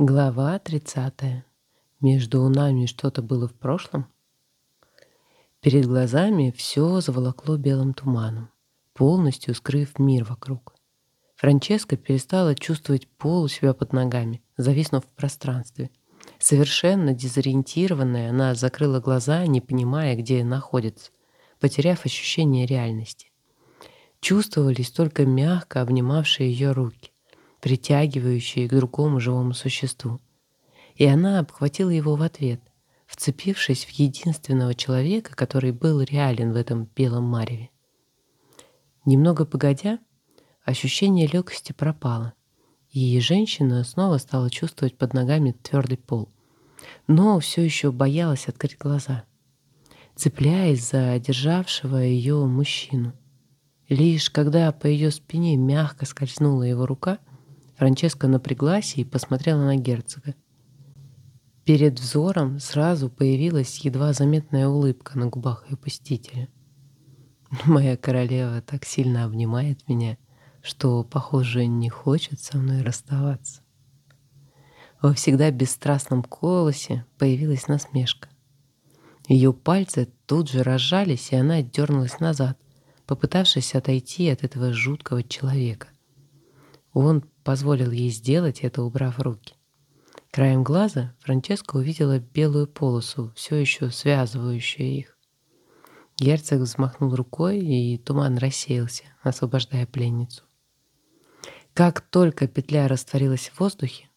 Глава 30. Между нами что-то было в прошлом? Перед глазами все заволокло белым туманом, полностью скрыв мир вокруг. Франческа перестала чувствовать пол у себя под ногами, зависнув в пространстве. Совершенно дезориентированная, она закрыла глаза, не понимая, где находится, потеряв ощущение реальности. Чувствовались только мягко обнимавшие ее руки притягивающие к другому живому существу. И она обхватила его в ответ, вцепившись в единственного человека, который был реален в этом белом мареве. Немного погодя, ощущение легкости пропало, и женщина снова стала чувствовать под ногами твердый пол, но все еще боялась открыть глаза, цепляясь за державшего ее мужчину. Лишь когда по ее спине мягко скользнула его рука, Франческа напряглась и посмотрела на герцога. Перед взором сразу появилась едва заметная улыбка на губах ее посетителя. Моя королева так сильно обнимает меня, что, похоже, не хочет со мной расставаться. Во всегда бесстрастном голосе появилась насмешка. Ее пальцы тут же разжались, и она дернулась назад, попытавшись отойти от этого жуткого человека. Он позволил ей сделать это, убрав руки. Краем глаза Франческа увидела белую полосу, все еще связывающую их. Герцог взмахнул рукой, и туман рассеялся, освобождая пленницу. Как только петля растворилась в воздухе,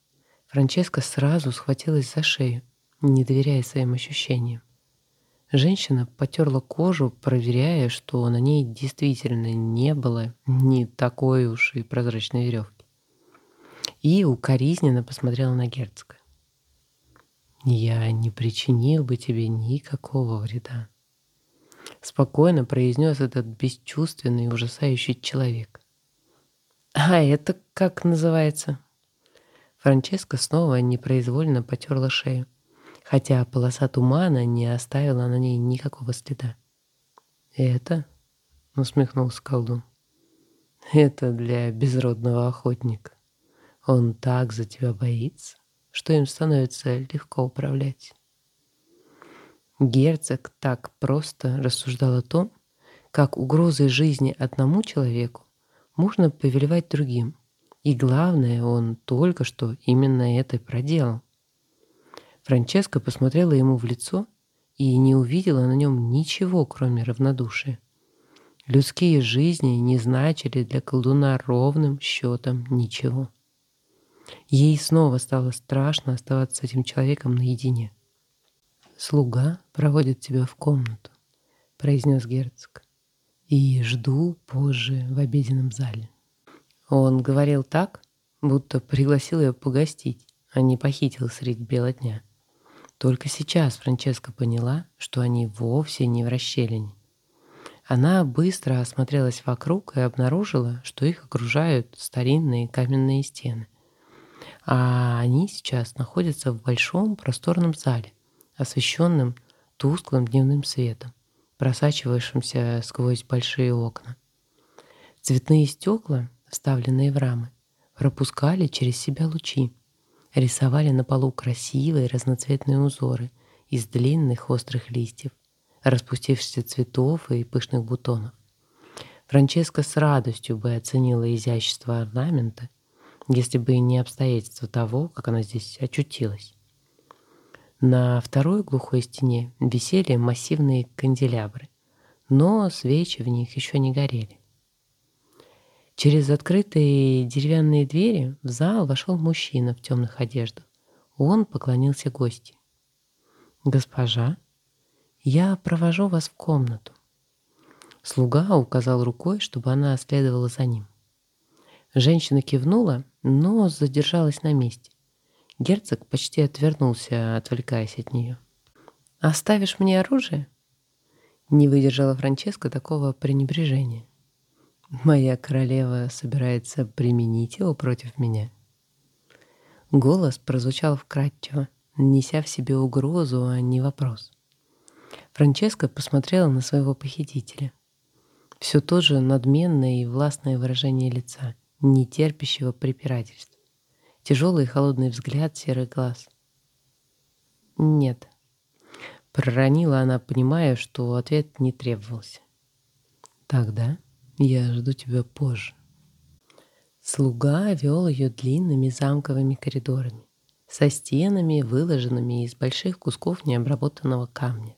Франческа сразу схватилась за шею, не доверяя своим ощущениям. Женщина потерла кожу, проверяя, что на ней действительно не было ни такой уж и прозрачной веревки и укоризненно посмотрела на герцога. «Я не причинил бы тебе никакого вреда», — спокойно произнес этот бесчувственный и ужасающий человек. «А это как называется?» Франческа снова непроизвольно потерла шею, хотя полоса тумана не оставила на ней никакого следа. «Это?» — усмехнулся колдун. «Это для безродного охотника». Он так за тебя боится, что им становится легко управлять. Герцог так просто рассуждал о том, как угрозой жизни одному человеку можно повелевать другим. И главное, он только что именно это проделал. Франческа посмотрела ему в лицо и не увидела на нем ничего, кроме равнодушия. Людские жизни не значили для колдуна ровным счетом ничего. Ей снова стало страшно оставаться с этим человеком наедине. «Слуга проводит тебя в комнату», — произнес герцог. «И жду позже в обеденном зале». Он говорил так, будто пригласил ее погостить, а не похитил средь бела дня. Только сейчас Франческа поняла, что они вовсе не в расщелине. Она быстро осмотрелась вокруг и обнаружила, что их окружают старинные каменные стены. А они сейчас находятся в большом просторном зале, освещенном тусклым дневным светом, просачивающимся сквозь большие окна. Цветные стекла, вставленные в рамы, пропускали через себя лучи, рисовали на полу красивые разноцветные узоры из длинных острых листьев, распустившихся цветов и пышных бутонов. Франческа с радостью бы оценила изящество орнамента — если бы не обстоятельства того, как она здесь очутилась. На второй глухой стене висели массивные канделябры, но свечи в них еще не горели. Через открытые деревянные двери в зал вошел мужчина в темных одеждах. Он поклонился гости. «Госпожа, я провожу вас в комнату». Слуга указал рукой, чтобы она следовала за ним. Женщина кивнула, но задержалась на месте. Герцог почти отвернулся, отвлекаясь от нее. «Оставишь мне оружие?» Не выдержала Франческа такого пренебрежения. «Моя королева собирается применить его против меня». Голос прозвучал вкрадчиво, неся в себе угрозу, а не вопрос. Франческа посмотрела на своего похитителя. Все то же надменное и властное выражение лица — не терпящего препирательств. тяжелый холодный взгляд серых глаз. «Нет», — проронила она, понимая, что ответ не требовался. «Тогда я жду тебя позже». Слуга вел ее длинными замковыми коридорами, со стенами, выложенными из больших кусков необработанного камня.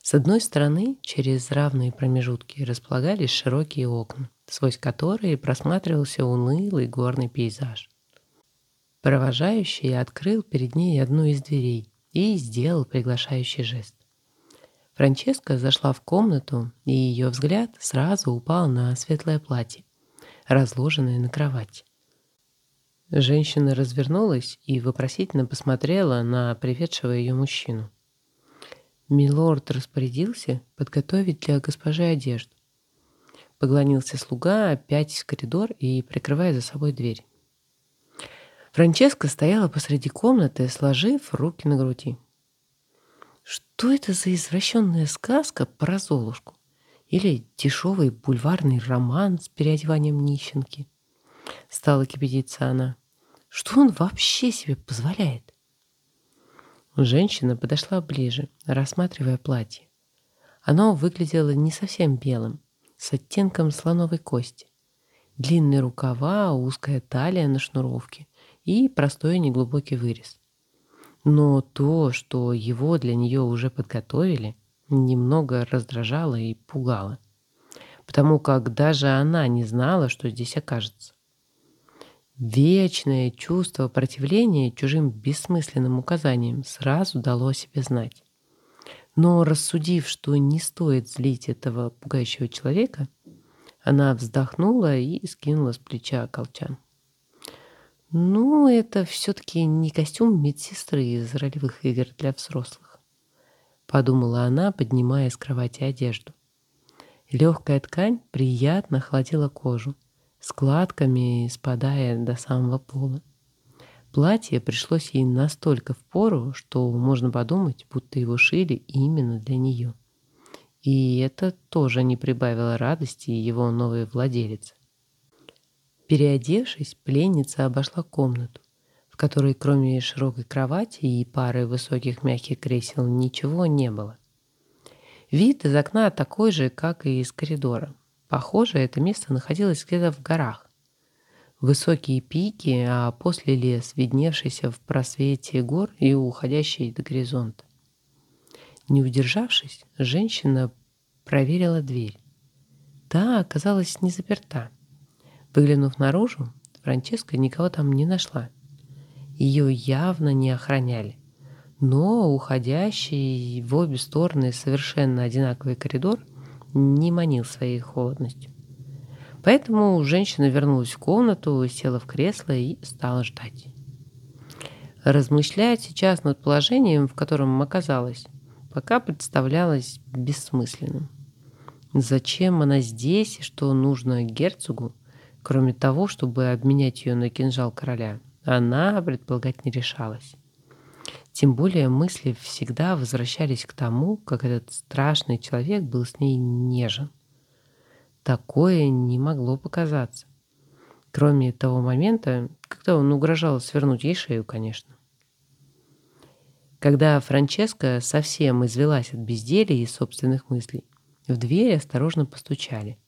С одной стороны, через равные промежутки располагались широкие окна, сквозь которые просматривался унылый горный пейзаж. Провожающий открыл перед ней одну из дверей и сделал приглашающий жест. Франческа зашла в комнату, и ее взгляд сразу упал на светлое платье, разложенное на кровати. Женщина развернулась и вопросительно посмотрела на приведшего ее мужчину. Милорд распорядился подготовить для госпожи одежду. Поглонился слуга, опять в коридор и прикрывая за собой дверь. Франческа стояла посреди комнаты, сложив руки на груди. Что это за извращенная сказка про Золушку? Или дешевый бульварный роман с переодеванием нищенки? Стала кипятиться она. Что он вообще себе позволяет? Женщина подошла ближе, рассматривая платье. Оно выглядело не совсем белым, с оттенком слоновой кости. Длинные рукава, узкая талия на шнуровке и простой неглубокий вырез. Но то, что его для нее уже подготовили, немного раздражало и пугало, потому как даже она не знала, что здесь окажется. Вечное чувство противления чужим бессмысленным указаниям сразу дало о себе знать. Но рассудив, что не стоит злить этого пугающего человека, она вздохнула и скинула с плеча колчан. Ну, это все-таки не костюм медсестры из ролевых игр для взрослых, подумала она, поднимая с кровати одежду. Легкая ткань приятно охладила кожу, складками спадая до самого пола. Платье пришлось ей настолько в пору, что можно подумать, будто его шили именно для нее. И это тоже не прибавило радости его новой владелице. Переодевшись, пленница обошла комнату, в которой кроме широкой кровати и пары высоких мягких кресел ничего не было. Вид из окна такой же, как и из коридора. Похоже, это место находилось где-то в горах. Высокие пики, а после лес, видневшийся в просвете гор и уходящий до горизонта. Не удержавшись, женщина проверила дверь. Та оказалась не заперта. Выглянув наружу, Франческа никого там не нашла. Ее явно не охраняли. Но уходящий в обе стороны совершенно одинаковый коридор – не манил своей холодностью. Поэтому женщина вернулась в комнату, села в кресло и стала ждать. Размышлять сейчас над положением, в котором оказалась, пока представлялось бессмысленным. Зачем она здесь и что нужно герцогу, кроме того, чтобы обменять ее на кинжал короля, она предполагать не решалась. Тем более мысли всегда возвращались к тому, как этот страшный человек был с ней нежен. Такое не могло показаться. Кроме того момента, когда он угрожал свернуть ей шею, конечно. Когда Франческа совсем извелась от безделия и собственных мыслей, в дверь осторожно постучали,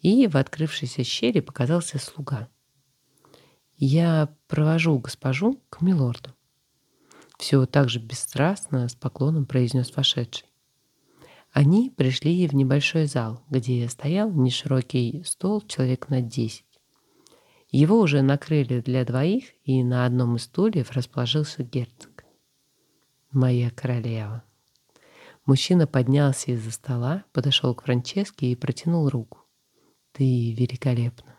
и в открывшейся щели показался слуга. «Я провожу госпожу к милорду». Все так же бесстрастно, с поклоном произнес вошедший. Они пришли в небольшой зал, где стоял неширокий стол человек на десять. Его уже накрыли для двоих, и на одном из стульев расположился герцог. «Моя королева». Мужчина поднялся из-за стола, подошел к Франческе и протянул руку. «Ты великолепна».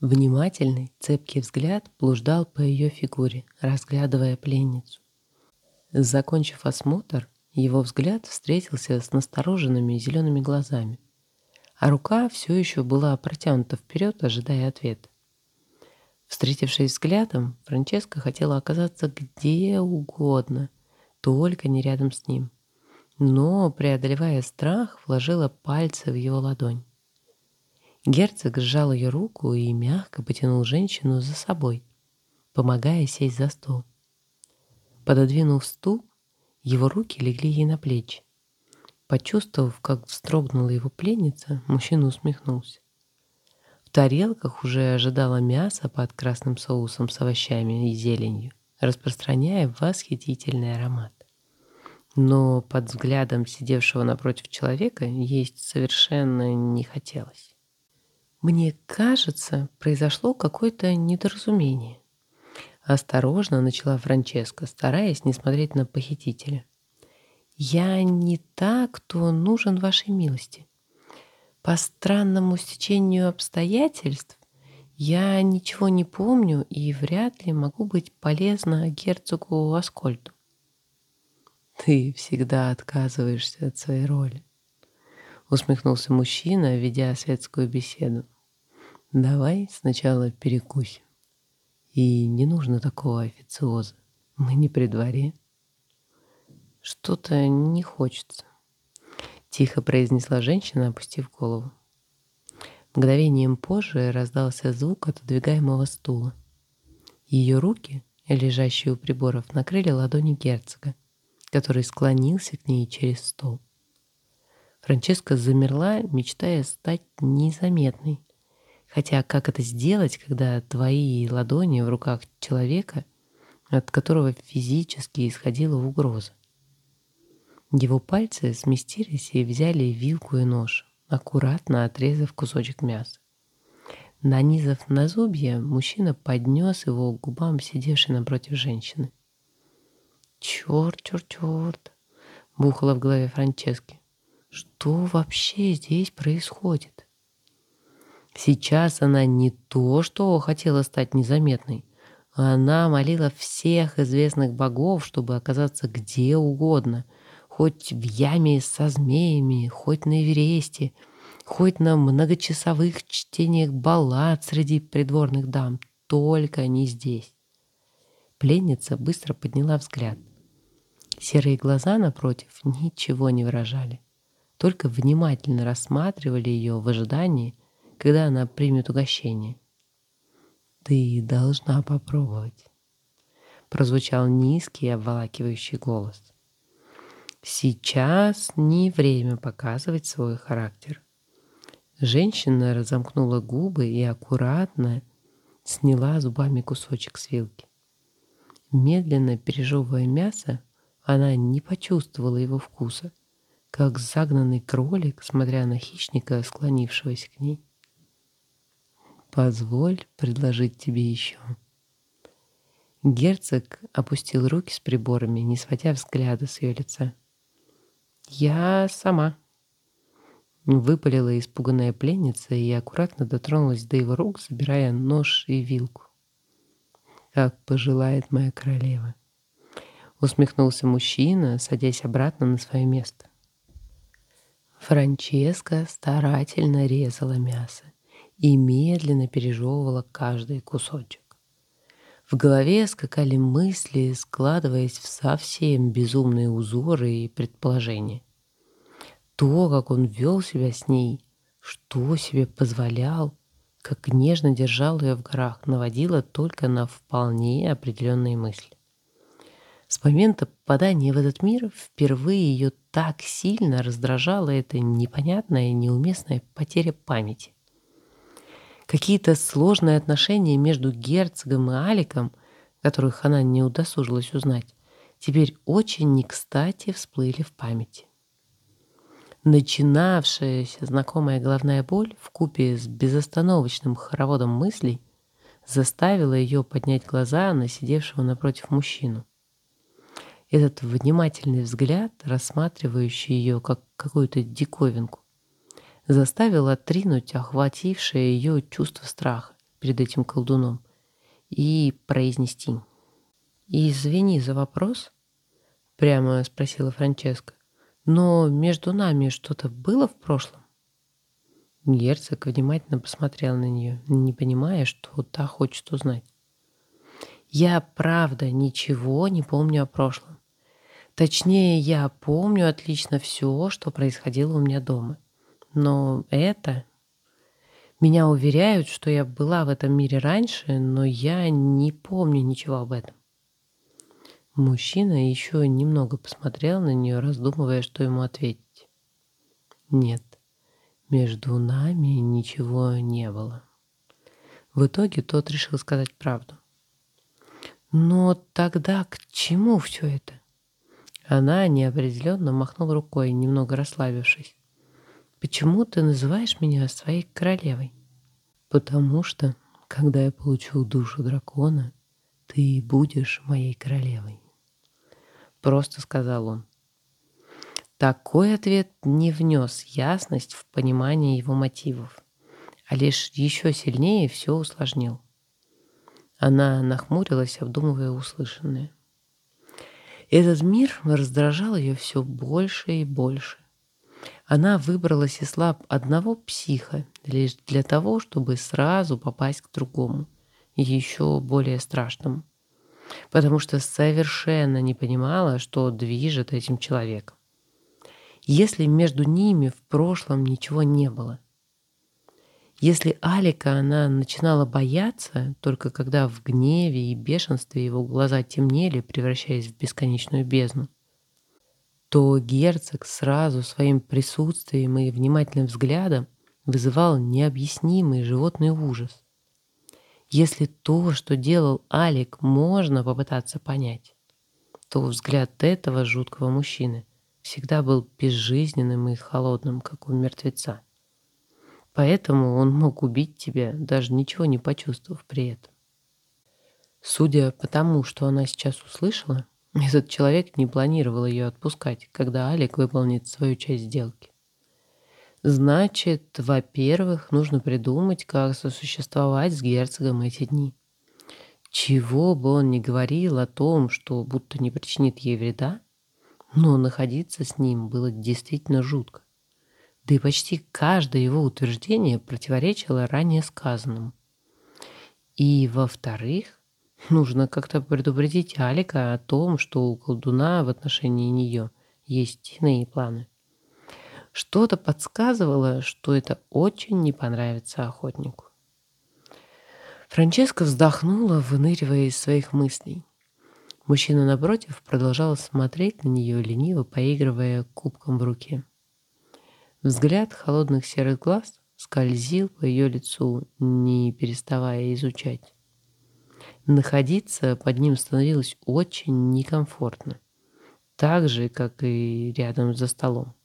Внимательный, цепкий взгляд блуждал по ее фигуре, разглядывая пленницу. Закончив осмотр, его взгляд встретился с настороженными зелеными глазами, а рука все еще была протянута вперед, ожидая ответа. Встретившись взглядом, Франческа хотела оказаться где угодно, только не рядом с ним. Но, преодолевая страх, вложила пальцы в его ладонь. Герцог сжал ее руку и мягко потянул женщину за собой, помогая сесть за стол. Пододвинув стул, его руки легли ей на плечи. Почувствовав, как вздрогнула его пленница, мужчина усмехнулся. В тарелках уже ожидало мясо под красным соусом с овощами и зеленью, распространяя восхитительный аромат. Но под взглядом сидевшего напротив человека есть совершенно не хотелось. «Мне кажется, произошло какое-то недоразумение», Осторожно начала Франческа, стараясь не смотреть на похитителя. «Я не та, кто нужен вашей милости. По странному стечению обстоятельств я ничего не помню и вряд ли могу быть полезна герцогу Аскольду». «Ты всегда отказываешься от своей роли», — усмехнулся мужчина, ведя светскую беседу. «Давай сначала перекусим». И не нужно такого официоза. Мы не при дворе. Что-то не хочется. Тихо произнесла женщина, опустив голову. Мгновением позже раздался звук отодвигаемого стула. Ее руки, лежащие у приборов, накрыли ладони герцога, который склонился к ней через стол. Франческа замерла, мечтая стать незаметной, Хотя как это сделать, когда твои ладони в руках человека, от которого физически исходила угроза? Его пальцы сместились и взяли вилку и нож, аккуратно отрезав кусочек мяса. Нанизав на зубья, мужчина поднес его к губам сидевшей напротив женщины. «Черт, черт, черт!» — бухало в голове Франчески. «Что вообще здесь происходит?» Сейчас она не то, что хотела стать незаметной. Она молила всех известных богов, чтобы оказаться где угодно, хоть в яме со змеями, хоть на Эвересте, хоть на многочасовых чтениях баллад среди придворных дам, только не здесь. Пленница быстро подняла взгляд. Серые глаза напротив ничего не выражали, только внимательно рассматривали ее в ожидании, когда она примет угощение. «Ты должна попробовать», — прозвучал низкий обволакивающий голос. «Сейчас не время показывать свой характер». Женщина разомкнула губы и аккуратно сняла зубами кусочек с вилки. Медленно пережевывая мясо, она не почувствовала его вкуса, как загнанный кролик, смотря на хищника, склонившегося к ней. Позволь предложить тебе еще. Герцог опустил руки с приборами, не сводя взгляда с ее лица. «Я сама», — выпалила испуганная пленница и аккуратно дотронулась до его рук, забирая нож и вилку. «Как пожелает моя королева», — усмехнулся мужчина, садясь обратно на свое место. Франческа старательно резала мясо и медленно пережевывала каждый кусочек. В голове скакали мысли, складываясь в совсем безумные узоры и предположения. То, как он вел себя с ней, что себе позволял, как нежно держал ее в горах, наводило только на вполне определенные мысли. С момента попадания в этот мир впервые ее так сильно раздражала эта непонятная неуместная потеря памяти какие-то сложные отношения между герцогом и Аликом, которых она не удосужилась узнать, теперь очень не кстати всплыли в памяти. Начинавшаяся знакомая головная боль в купе с безостановочным хороводом мыслей заставила ее поднять глаза на сидевшего напротив мужчину. Этот внимательный взгляд, рассматривающий ее как какую-то диковинку, заставил отринуть охватившее ее чувство страха перед этим колдуном и произнести. «Извини за вопрос», — прямо спросила Франческа, «но между нами что-то было в прошлом?» Герцог внимательно посмотрел на нее, не понимая, что та хочет узнать. «Я правда ничего не помню о прошлом. Точнее, я помню отлично все, что происходило у меня дома. Но это... Меня уверяют, что я была в этом мире раньше, но я не помню ничего об этом. Мужчина еще немного посмотрел на нее, раздумывая, что ему ответить. Нет, между нами ничего не было. В итоге тот решил сказать правду. Но тогда к чему все это? Она неопределенно махнула рукой, немного расслабившись. Почему ты называешь меня своей королевой? Потому что, когда я получу душу дракона, ты будешь моей королевой. Просто сказал он. Такой ответ не внес ясность в понимание его мотивов, а лишь еще сильнее все усложнил. Она нахмурилась, обдумывая услышанное. Этот мир раздражал ее все больше и больше. Она выбралась из лап одного психа лишь для того, чтобы сразу попасть к другому, еще более страшному потому что совершенно не понимала, что движет этим человеком. Если между ними в прошлом ничего не было. Если Алика она начинала бояться, только когда в гневе и бешенстве его глаза темнели, превращаясь в бесконечную бездну, то герцог сразу своим присутствием и внимательным взглядом вызывал необъяснимый животный ужас. Если то, что делал Алик, можно попытаться понять, то взгляд этого жуткого мужчины всегда был безжизненным и холодным, как у мертвеца. Поэтому он мог убить тебя, даже ничего не почувствовав при этом. Судя по тому, что она сейчас услышала, этот человек не планировал ее отпускать, когда Алик выполнит свою часть сделки. Значит, во-первых, нужно придумать, как сосуществовать с герцогом эти дни. Чего бы он ни говорил о том, что будто не причинит ей вреда, но находиться с ним было действительно жутко. Да и почти каждое его утверждение противоречило ранее сказанному. И, во-вторых, нужно как-то предупредить Алика о том, что у колдуна в отношении нее есть иные планы. Что-то подсказывало, что это очень не понравится охотнику. Франческа вздохнула, выныривая из своих мыслей. Мужчина напротив продолжал смотреть на нее, лениво поигрывая кубком в руке. Взгляд холодных серых глаз скользил по ее лицу, не переставая изучать. Находиться под ним становилось очень некомфортно, так же, как и рядом за столом.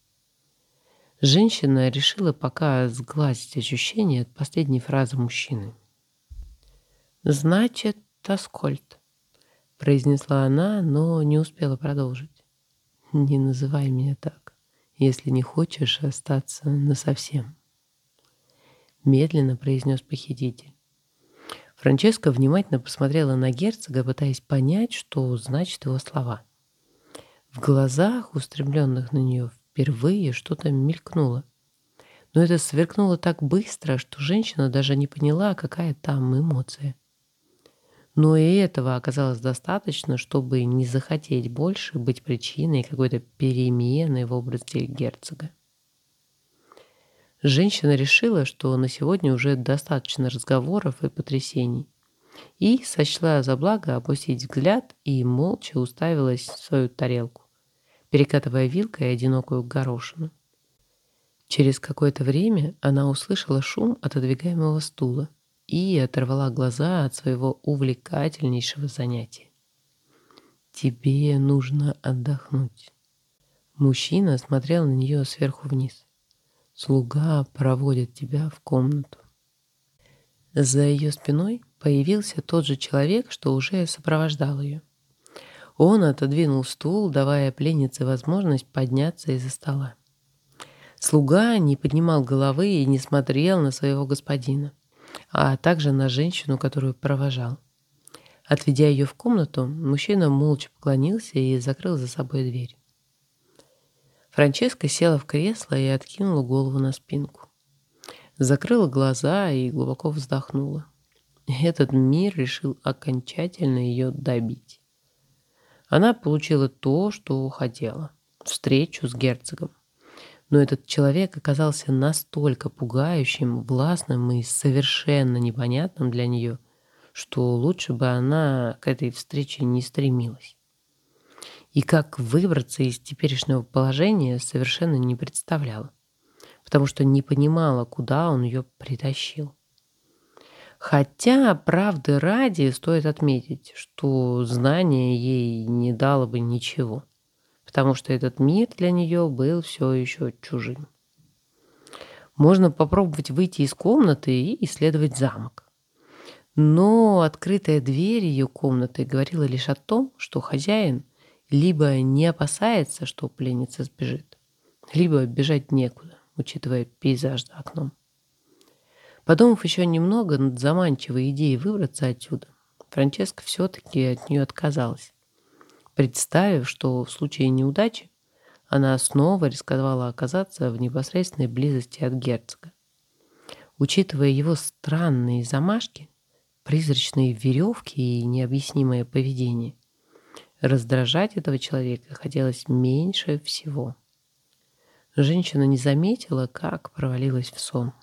Женщина решила пока сглазить ощущение от последней фразы мужчины. «Значит, Таскольд», — произнесла она, но не успела продолжить. «Не называй меня так, если не хочешь остаться насовсем», — медленно произнес похититель. Франческа внимательно посмотрела на герцога, пытаясь понять, что значат его слова. В глазах, устремленных на нее Впервые что-то мелькнуло. Но это сверкнуло так быстро, что женщина даже не поняла, какая там эмоция. Но и этого оказалось достаточно, чтобы не захотеть больше быть причиной какой-то перемены в образе герцога. Женщина решила, что на сегодня уже достаточно разговоров и потрясений, и сочла за благо опустить взгляд и молча уставилась в свою тарелку перекатывая вилкой одинокую горошину. Через какое-то время она услышала шум отодвигаемого стула и оторвала глаза от своего увлекательнейшего занятия. «Тебе нужно отдохнуть». Мужчина смотрел на нее сверху вниз. «Слуга проводит тебя в комнату». За ее спиной появился тот же человек, что уже сопровождал ее. Он отодвинул стул, давая пленнице возможность подняться из-за стола. Слуга не поднимал головы и не смотрел на своего господина, а также на женщину, которую провожал. Отведя ее в комнату, мужчина молча поклонился и закрыл за собой дверь. Франческа села в кресло и откинула голову на спинку. Закрыла глаза и глубоко вздохнула. Этот мир решил окончательно ее добить. Она получила то, что хотела – встречу с герцогом. Но этот человек оказался настолько пугающим, властным и совершенно непонятным для нее, что лучше бы она к этой встрече не стремилась. И как выбраться из теперешнего положения совершенно не представляла, потому что не понимала, куда он ее притащил. Хотя, правды ради, стоит отметить, что знание ей не дало бы ничего, потому что этот мир для нее был все еще чужим. Можно попробовать выйти из комнаты и исследовать замок. Но открытая дверь ее комнаты говорила лишь о том, что хозяин либо не опасается, что пленница сбежит, либо бежать некуда, учитывая пейзаж за окном. Подумав еще немного над заманчивой идеей выбраться отсюда, Франческа все-таки от нее отказалась, представив, что в случае неудачи она снова рисковала оказаться в непосредственной близости от герцога. Учитывая его странные замашки, призрачные веревки и необъяснимое поведение, раздражать этого человека хотелось меньше всего. Женщина не заметила, как провалилась в сон.